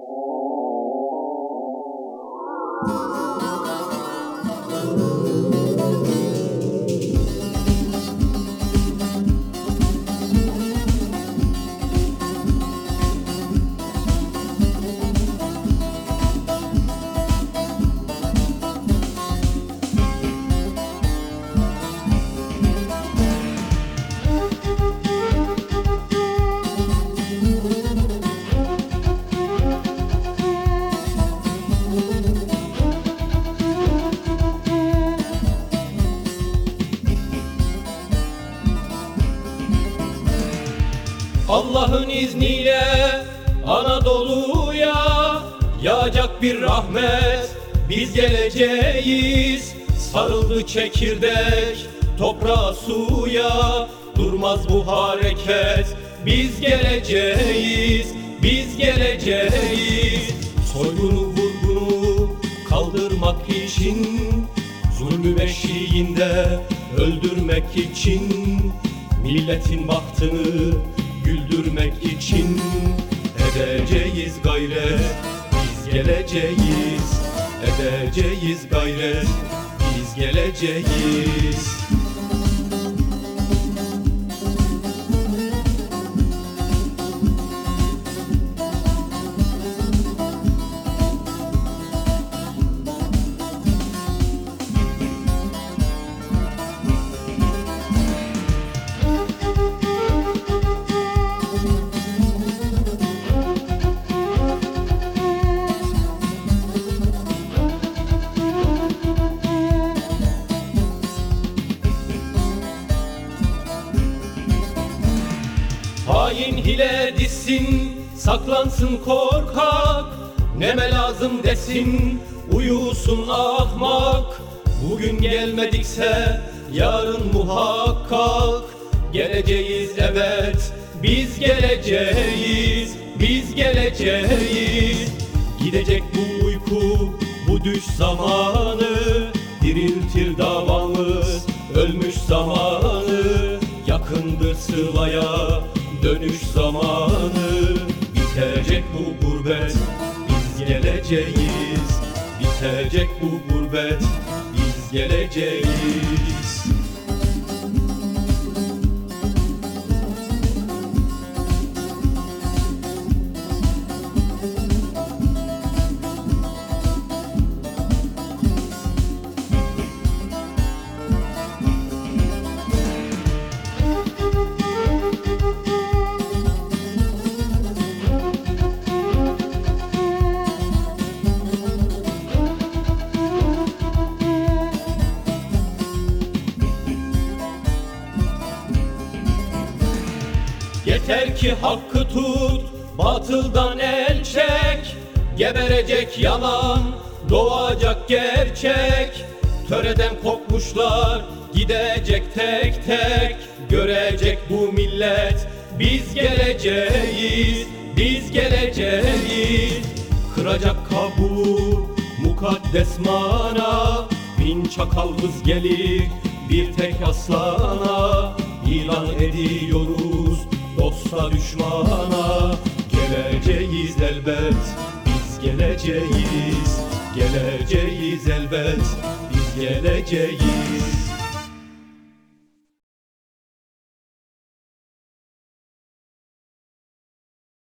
Oh. Allah'ın izniyle Anadolu'ya yağacak bir rahmet. Biz geleceğiz sarıldı çekirdek Toprağa suya durmaz bu hareket. Biz geleceğiz, biz geleceğiz. Soygunu vurgunu kaldırmak için Zulmü beşiğinde öldürmek için Milletin bahtını güldürmek için Edeceğiz gayret. Biz geleceğiz Edeceğiz gayret. Biz geleceğiz hile dissin, saklansın korkak. Neme lazım desin, uyusun ahmak. Bugün gelmedikse yarın muhakkak. Geleceğiz evet, biz geleceğiz, biz geleceğiz. Gidecek bu uyku, bu düş zamanı Diriltir davamız, ölmüş geleceğiz. Bitecek bu gurbet biz geleceğiz Yeter ki hakkı tut, batıldan el çek. Geberecek yalan, doğacak gerçek. Töreden kopmuşlar, gidecek tek tek. Görecek bu millet, biz geleceğiz, biz geleceğiz. Kıracak kabuğu, mukaddes mana Bin çakal hız gelir, bir tek aslana İlan ediyoruz dosta düşmana Geleceğiz elbet. Biz geleceğiz Geleceğiz elbet. Biz geleceğiz